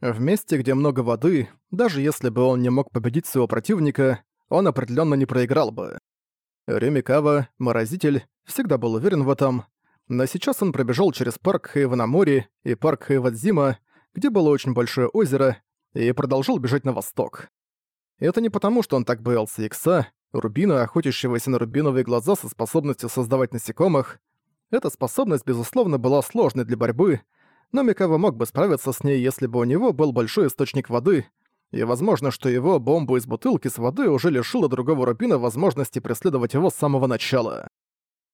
В месте, где много воды, даже если бы он не мог победить своего противника, он определенно не проиграл бы. Рюмикава, морозитель, всегда был уверен в этом, но сейчас он пробежал через парк Хейва и парк Хейвадзима, где было очень большое озеро, и продолжал бежать на восток. Это не потому, что он так боялся Икса, Рубина, охотящегося на рубиновые глаза со способностью создавать насекомых. Эта способность, безусловно, была сложной для борьбы, но Микава мог бы справиться с ней, если бы у него был большой источник воды, и возможно, что его бомбу из бутылки с водой уже лишила другого Рубина возможности преследовать его с самого начала.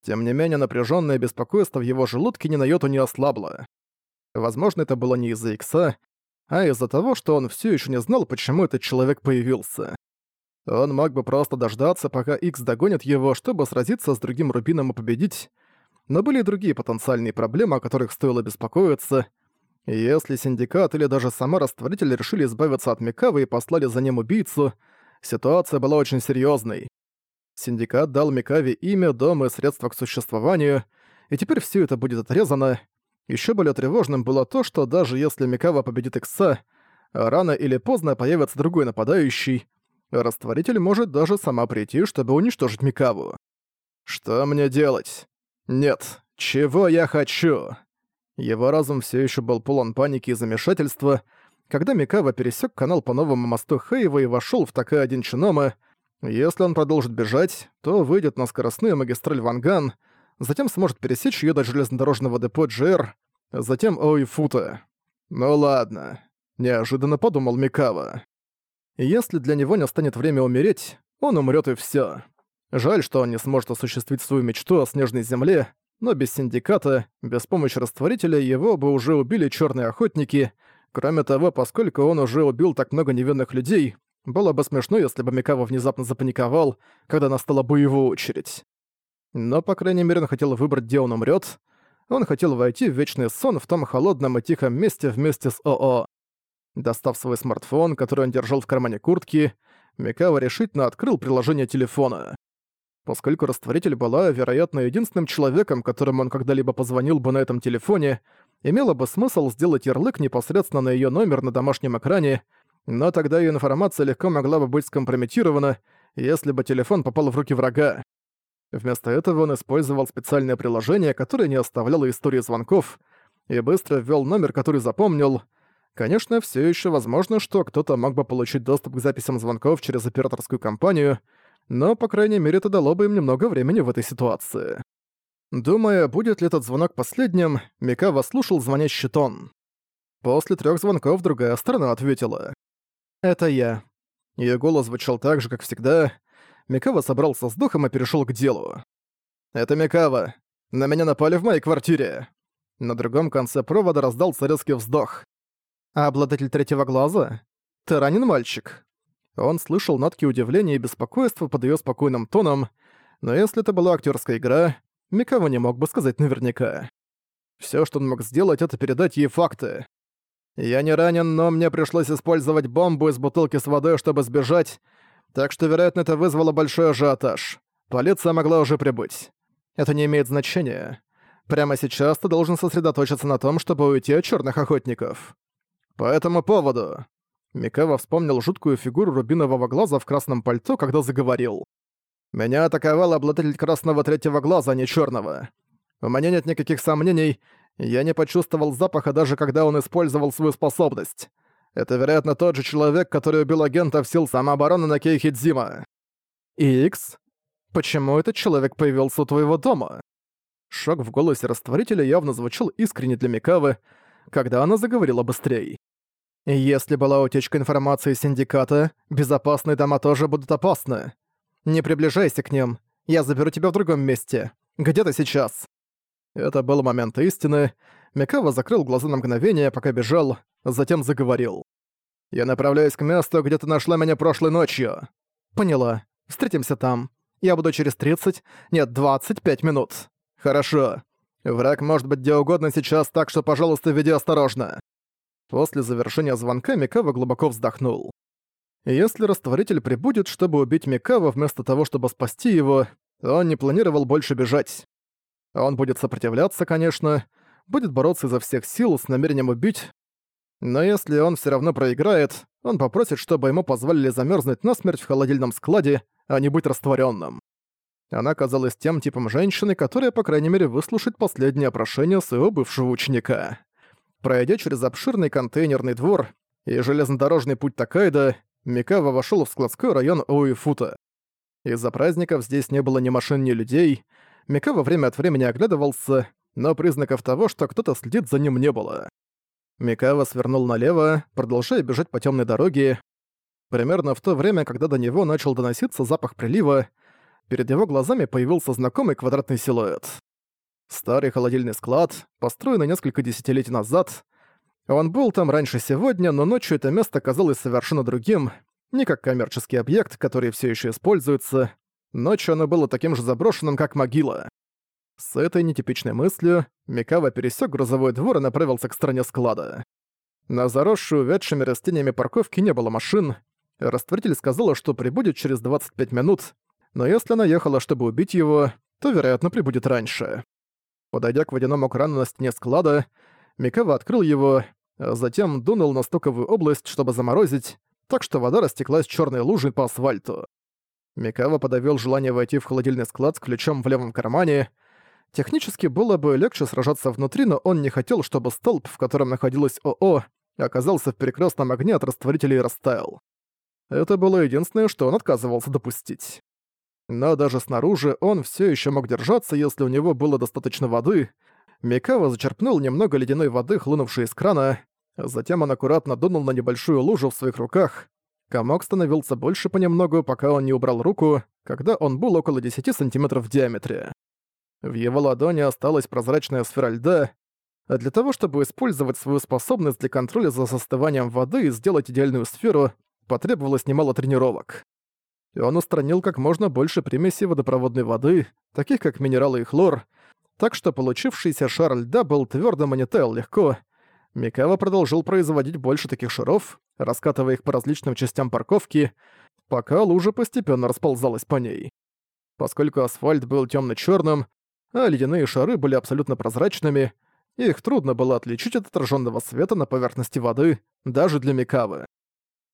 Тем не менее, напряженное беспокойство в его желудке ни на йоту не ослабло. Возможно, это было не из-за Икса, а из-за того, что он все еще не знал, почему этот человек появился. Он мог бы просто дождаться, пока Икс догонит его, чтобы сразиться с другим Рубином и победить, но были и другие потенциальные проблемы, о которых стоило беспокоиться. Если Синдикат или даже сама Растворитель решили избавиться от Микавы и послали за ним убийцу, ситуация была очень серьезной. Синдикат дал Микаве имя, дом и средства к существованию, и теперь все это будет отрезано. Еще более тревожным было то, что даже если Микава победит Икса, рано или поздно появится другой нападающий, Растворитель может даже сама прийти, чтобы уничтожить Микаву. Что мне делать? Нет, чего я хочу? Его разум все еще был полон паники и замешательства, когда Микава пересек канал по новому мосту Хейва и вошел в такая один Чинома. Если он продолжит бежать, то выйдет на скоростную магистраль Ванган, затем сможет пересечь ее до железнодорожного депо Джер, затем Оуифута. Ну ладно, неожиданно подумал Микава. Если для него не останет время умереть, он умрет и все. Жаль, что он не сможет осуществить свою мечту о снежной земле, но без синдиката, без помощи растворителя его бы уже убили черные охотники. Кроме того, поскольку он уже убил так много невинных людей, было бы смешно, если бы Микава внезапно запаниковал, когда настала бы его очередь. Но, по крайней мере, он хотел выбрать, где он умрет. Он хотел войти в вечный сон в том холодном и тихом месте вместе с ОО. Достав свой смартфон, который он держал в кармане куртки, Микава решительно открыл приложение телефона. Поскольку растворитель была, вероятно, единственным человеком, которому он когда-либо позвонил бы на этом телефоне, имело бы смысл сделать ярлык непосредственно на ее номер на домашнем экране, но тогда ее информация легко могла бы быть скомпрометирована, если бы телефон попал в руки врага. Вместо этого он использовал специальное приложение, которое не оставляло истории звонков, и быстро ввел номер, который запомнил — Конечно, все еще возможно, что кто-то мог бы получить доступ к записям звонков через операторскую компанию, но, по крайней мере, это дало бы им немного времени в этой ситуации. Думая, будет ли этот звонок последним, Микава слушал звонящий тон. После трех звонков другая сторона ответила. «Это я». Её голос звучал так же, как всегда. Микава собрался с духом и перешел к делу. «Это Микава. На меня напали в моей квартире». На другом конце провода раздался резкий вздох. А обладатель третьего глаза? Ты ранен, мальчик?» Он слышал нотки удивления и беспокойства под её спокойным тоном, но если это была актерская игра, Микава не мог бы сказать наверняка. Всё, что он мог сделать, это передать ей факты. «Я не ранен, но мне пришлось использовать бомбу из бутылки с водой, чтобы сбежать, так что, вероятно, это вызвало большой ажиотаж. Полиция могла уже прибыть. Это не имеет значения. Прямо сейчас ты должен сосредоточиться на том, чтобы уйти от чёрных охотников. «По этому поводу...» Микава вспомнил жуткую фигуру рубинового глаза в красном пальто, когда заговорил. «Меня атаковал обладатель красного третьего глаза, а не черного. У меня нет никаких сомнений, я не почувствовал запаха даже когда он использовал свою способность. Это, вероятно, тот же человек, который убил агентов сил самообороны на Кейхидзима. Икс? Почему этот человек появился у твоего дома? Шок в голосе растворителя явно звучал искренне для Микавы, когда она заговорила быстрее. Если была утечка информации синдиката, безопасные дома тоже будут опасны. Не приближайся к ним. Я заберу тебя в другом месте. Где ты сейчас?» Это был момент истины. Микава закрыл глаза на мгновение, пока бежал, затем заговорил. «Я направляюсь к месту, где ты нашла меня прошлой ночью». «Поняла. Встретимся там. Я буду через 30, нет, 25 минут». «Хорошо. Враг может быть где угодно сейчас, так что, пожалуйста, веди осторожно». После завершения звонка Микава глубоко вздохнул. Если растворитель прибудет, чтобы убить Микава вместо того, чтобы спасти его, он не планировал больше бежать. Он будет сопротивляться, конечно, будет бороться изо всех сил с намерением убить, Но если он все равно проиграет, он попросит, чтобы ему позволили замерзнуть насмерть в холодильном складе, а не быть растворенным. Она казалась тем типом женщины, которая, по крайней мере, выслушает последнее прошение своего бывшего ученика. Пройдя через обширный контейнерный двор и железнодорожный путь Такайда, Микава вошел в складской район Оуифута. Из-за праздников здесь не было ни машин, ни людей. Микава время от времени оглядывался, но признаков того, что кто-то следит за ним, не было. Микава свернул налево, продолжая бежать по темной дороге. Примерно в то время, когда до него начал доноситься запах прилива, перед его глазами появился знакомый квадратный силуэт. Старый холодильный склад, построенный несколько десятилетий назад. Он был там раньше сегодня, но ночью это место казалось совершенно другим, не как коммерческий объект, который все еще используется. Ночью оно было таким же заброшенным, как могила. С этой нетипичной мыслью Микава пересек грузовой двор и направился к стороне склада. На заросшую увядшими растениями парковке не было машин. Растворитель сказала, что прибудет через 25 минут, но если она ехала, чтобы убить его, то, вероятно, прибудет раньше. Подойдя к водяному крану на стене склада, Микава открыл его, а затем дунул на стоковую область, чтобы заморозить, так что вода растеклась черной лужей по асфальту. Микава подавил желание войти в холодильный склад с ключом в левом кармане. Технически было бы легче сражаться внутри, но он не хотел, чтобы столб, в котором находилась ОО, оказался в перекрестном огне от растворителя и растаял. Это было единственное, что он отказывался допустить. Но даже снаружи он все еще мог держаться, если у него было достаточно воды. Микава зачерпнул немного ледяной воды, хлынувшей из крана. Затем он аккуратно дунул на небольшую лужу в своих руках. Комок становился больше понемногу, пока он не убрал руку, когда он был около 10 сантиметров в диаметре. В его ладони осталась прозрачная сфера льда, а для того, чтобы использовать свою способность для контроля за застыванием воды и сделать идеальную сферу, потребовалось немало тренировок и он устранил как можно больше примесей водопроводной воды, таких как минералы и хлор, так что получившийся шар льда был твердым и не таял легко. Микава продолжил производить больше таких шаров, раскатывая их по различным частям парковки, пока лужа постепенно расползалась по ней. Поскольку асфальт был темно черным а ледяные шары были абсолютно прозрачными, их трудно было отличить от отраженного света на поверхности воды, даже для Микавы.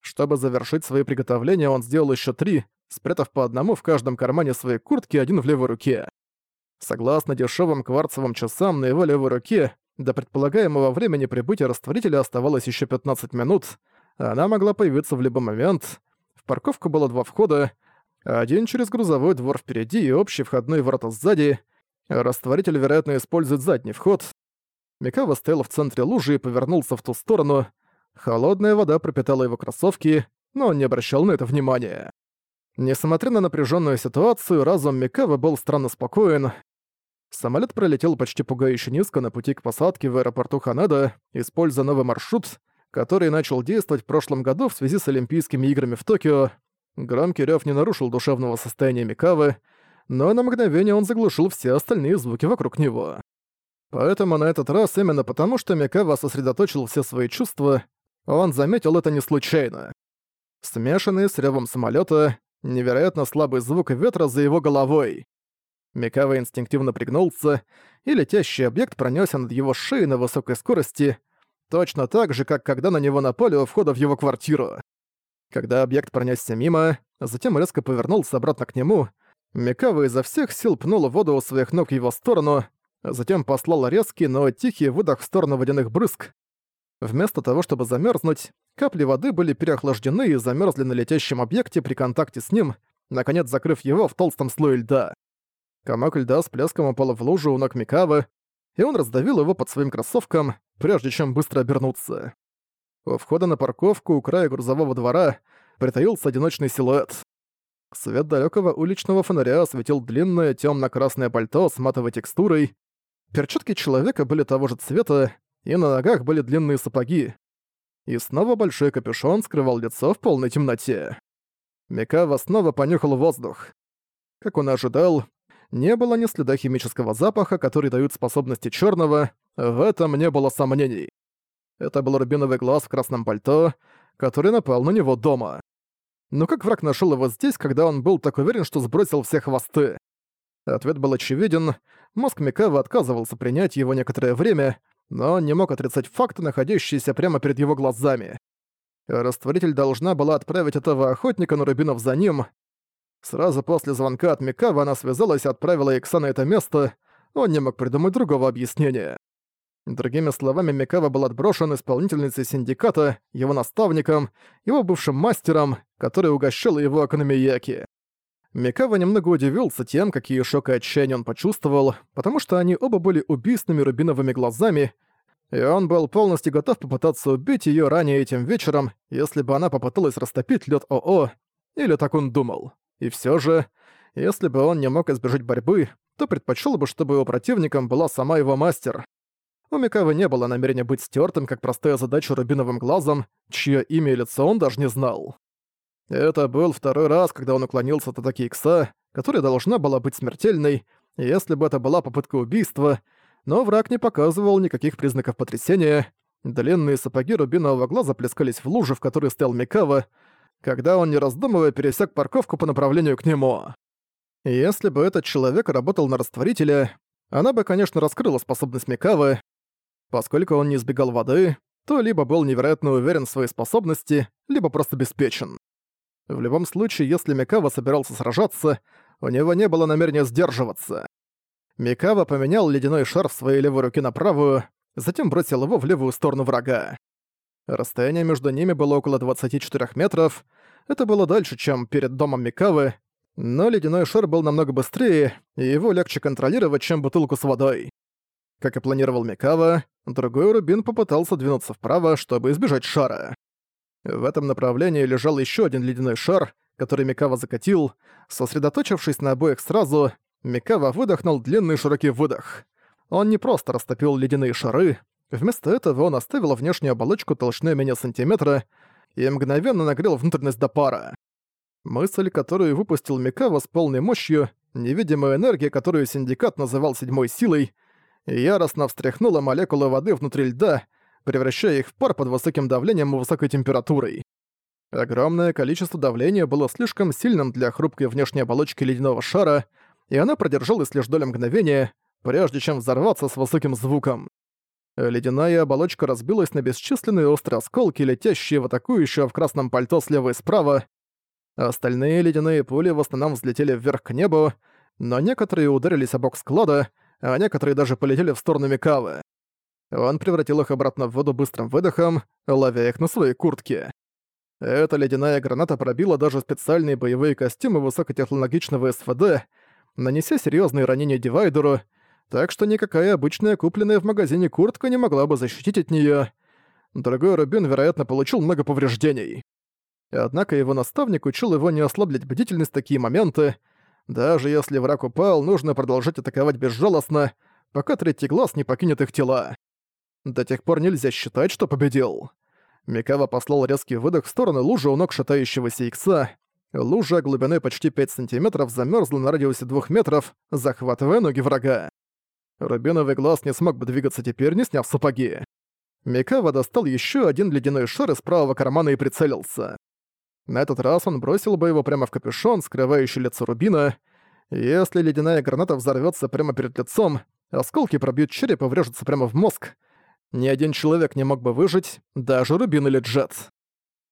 Чтобы завершить свои приготовления, он сделал еще три, спрятав по одному в каждом кармане своей куртки один в левой руке. Согласно дешевым кварцевым часам на его левой руке, до предполагаемого времени прибытия растворителя оставалось еще 15 минут, а она могла появиться в любой момент. В парковку было два входа, один через грузовой двор впереди и общий входной ворота сзади. Растворитель, вероятно, использует задний вход. Микава стоял в центре лужи и повернулся в ту сторону, Холодная вода пропитала его кроссовки, но он не обращал на это внимания. Несмотря на напряженную ситуацию, разум Микава был странно спокоен. Самолет пролетел почти пугающе низко на пути к посадке в аэропорту Ханеда, используя новый маршрут, который начал действовать в прошлом году в связи с Олимпийскими играми в Токио. Громкий рёв не нарушил душевного состояния Микавы, но на мгновение он заглушил все остальные звуки вокруг него. Поэтому на этот раз, именно потому что Микава сосредоточил все свои чувства, он заметил это не случайно. Смешанный с ревом самолета, невероятно слабый звук ветра за его головой. Микава инстинктивно пригнулся, и летящий объект пронёсся над его шеей на высокой скорости, точно так же, как когда на него напали у входа в его квартиру. Когда объект пронёсся мимо, затем резко повернулся обратно к нему, Микава изо всех сил пнула воду у своих ног в его сторону, затем послала резкий, но тихий выдох в сторону водяных брызг, Вместо того, чтобы замерзнуть, капли воды были переохлаждены и замерзли на летящем объекте при контакте с ним, наконец закрыв его в толстом слое льда. Комок льда с плеском упал в лужу у ног Микавы, и он раздавил его под своим кроссовком, прежде чем быстро обернуться. У входа на парковку у края грузового двора притаился одиночный силуэт. Свет далекого уличного фонаря осветил длинное темно красное пальто с матовой текстурой. Перчатки человека были того же цвета, и на ногах были длинные сапоги. И снова большой капюшон скрывал лицо в полной темноте. Микава снова понюхал воздух. Как он ожидал, не было ни следа химического запаха, который дают способности черного, в этом не было сомнений. Это был рубиновый глаз в красном пальто, который напал на него дома. Но как враг нашел его здесь, когда он был так уверен, что сбросил все хвосты? Ответ был очевиден, мозг Микава отказывался принять его некоторое время, но он не мог отрицать факты, находящиеся прямо перед его глазами. Растворитель должна была отправить этого охотника на рубинов за ним. Сразу после звонка от Микава она связалась и отправила Икса на это место, он не мог придумать другого объяснения. Другими словами, Микава был отброшен исполнительницей синдиката, его наставником, его бывшим мастером, который угощал его Акономияки. Микава немного удивился тем, какие шок и отчаяние он почувствовал, потому что они оба были убийственными рубиновыми глазами, и он был полностью готов попытаться убить её ранее этим вечером, если бы она попыталась растопить лёд ОО, или так он думал. И всё же, если бы он не мог избежать борьбы, то предпочел бы, чтобы его противником была сама его мастер. У Микавы не было намерения быть стёртым, как простая задача рубиновым глазом, чье имя и лицо он даже не знал. Это был второй раз, когда он уклонился от атаки Икса, которая должна была быть смертельной, если бы это была попытка убийства, но враг не показывал никаких признаков потрясения. Длинные сапоги рубинового глаза плескались в луже, в которой стоял Микава, когда он, не раздумывая, пересек парковку по направлению к нему. Если бы этот человек работал на растворителе, она бы, конечно, раскрыла способность Микавы, Поскольку он не избегал воды, то либо был невероятно уверен в своей способности, либо просто обеспечен. В любом случае, если Микава собирался сражаться, у него не было намерения сдерживаться. Микава поменял ледяной шар в своей левой руке на правую, затем бросил его в левую сторону врага. Расстояние между ними было около 24 метров, это было дальше, чем перед домом Микавы, но ледяной шар был намного быстрее, и его легче контролировать, чем бутылку с водой. Как и планировал Микава, другой Рубин попытался двинуться вправо, чтобы избежать шара. В этом направлении лежал еще один ледяной шар, который Микава закатил. Сосредоточившись на обоих сразу, Микава выдохнул длинный широкий выдох. Он не просто растопил ледяные шары, вместо этого он оставил внешнюю оболочку толщиной менее сантиметра и мгновенно нагрел внутренность до пара. Мысль, которую выпустил Микава с полной мощью, невидимая энергия, которую Синдикат называл седьмой силой, яростно встряхнула молекулы воды внутри льда, превращая их в пар под высоким давлением и высокой температурой. Огромное количество давления было слишком сильным для хрупкой внешней оболочки ледяного шара, и она продержалась лишь долю мгновения, прежде чем взорваться с высоким звуком. Ледяная оболочка разбилась на бесчисленные острые осколки, летящие в атакующего в красном пальто слева и справа. Остальные ледяные пули в основном взлетели вверх к небу, но некоторые ударились о бок склада, а некоторые даже полетели в сторону Микавы. Он превратил их обратно в воду быстрым выдохом, ловя их на своей куртке. Эта ледяная граната пробила даже специальные боевые костюмы высокотехнологичного СВД, нанеся серьезные ранения Дивайдеру, так что никакая обычная купленная в магазине куртка не могла бы защитить от нее. Дорогой Рубин, вероятно, получил много повреждений. Однако его наставник учил его не ослаблять бдительность в такие моменты, даже если враг упал, нужно продолжать атаковать безжалостно, пока третий глаз не покинет их тела. До тех пор нельзя считать, что победил. Микава послал резкий выдох в сторону лужи у ног шатающегося икса. Лужа глубиной почти 5 сантиметров замерзла на радиусе 2 метров, захватывая ноги врага. Рубиновый глаз не смог бы двигаться теперь, не сняв сапоги. Микава достал еще один ледяной шар из правого кармана и прицелился. На этот раз он бросил бы его прямо в капюшон, скрывающий лицо Рубина. Если ледяная граната взорвётся прямо перед лицом, осколки пробьют череп и врежутся прямо в мозг. Ни один человек не мог бы выжить, даже Рубин или Джет.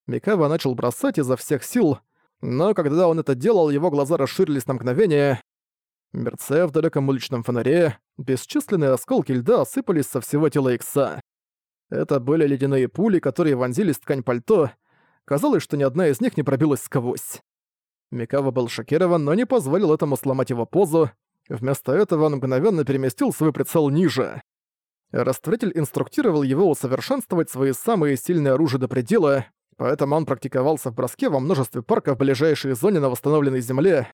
Микава начал бросать изо всех сил, но когда он это делал, его глаза расширились на мгновение. Мерцая в далеком уличном фонаре, бесчисленные осколки льда осыпались со всего тела Икса. Это были ледяные пули, которые вонзились в ткань пальто, Казалось, что ни одна из них не пробилась сквозь. Микава был шокирован, но не позволил этому сломать его позу. Вместо этого он мгновенно переместил свой прицел ниже. Растворитель инструктировал его усовершенствовать свои самые сильные оружия до предела, поэтому он практиковался в броске во множестве парков в ближайшей зоне на восстановленной земле.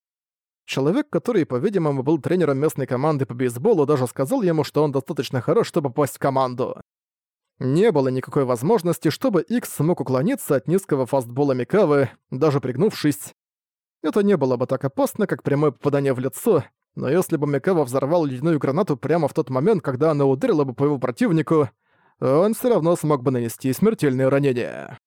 Человек, который, по-видимому, был тренером местной команды по бейсболу, даже сказал ему, что он достаточно хорош, чтобы попасть в команду. Не было никакой возможности, чтобы Икс смог уклониться от низкого фастбола Микавы, даже пригнувшись. Это не было бы так опасно, как прямое попадание в лицо, но если бы Микава взорвал ледяную гранату прямо в тот момент, когда она ударила бы по его противнику, он все равно смог бы нанести смертельное ранение.